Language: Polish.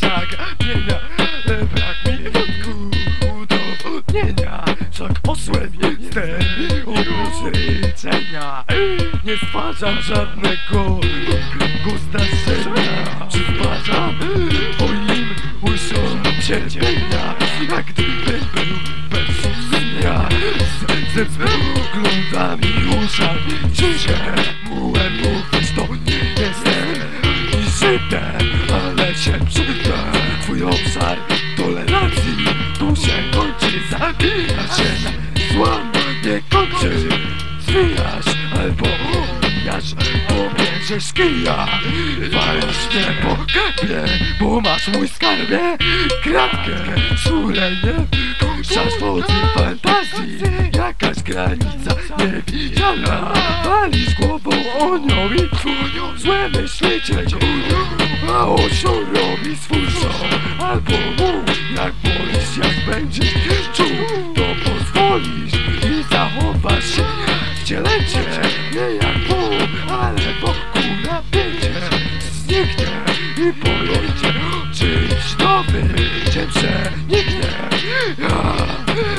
saga Brak mi wątku do wodnienia Wszak posłem jestem od życzenia Nie stwarzam żadnego kręgu zdarzenia. Przytwarzam moim łyżom cierpienia Jak gdybym był bez dnia Ze wzglądami uszami Ciszę mułem mówić to nie jestem i Żydem się przydę Twój obszar tolerancji tu się kończy Zabija się. Na złam nie kończy. Zwijasz albo omijasz Pobierzesz kija. Walisz mnie po kapie Bo masz mój skarbie. Kratkę Suleję Puszczasz wody fantazji granica niewidzialna Wali głową o nią i twórnią Złe myślicie górnią A osio robi swój show Albo mów jak boisz jak będziesz czuł. To pozwolisz i zachowasz się Wcielecie nie jak pół Ale wokół napięcie Zniknie i pojęcie Czyś nowy cię przeniknie. Ja.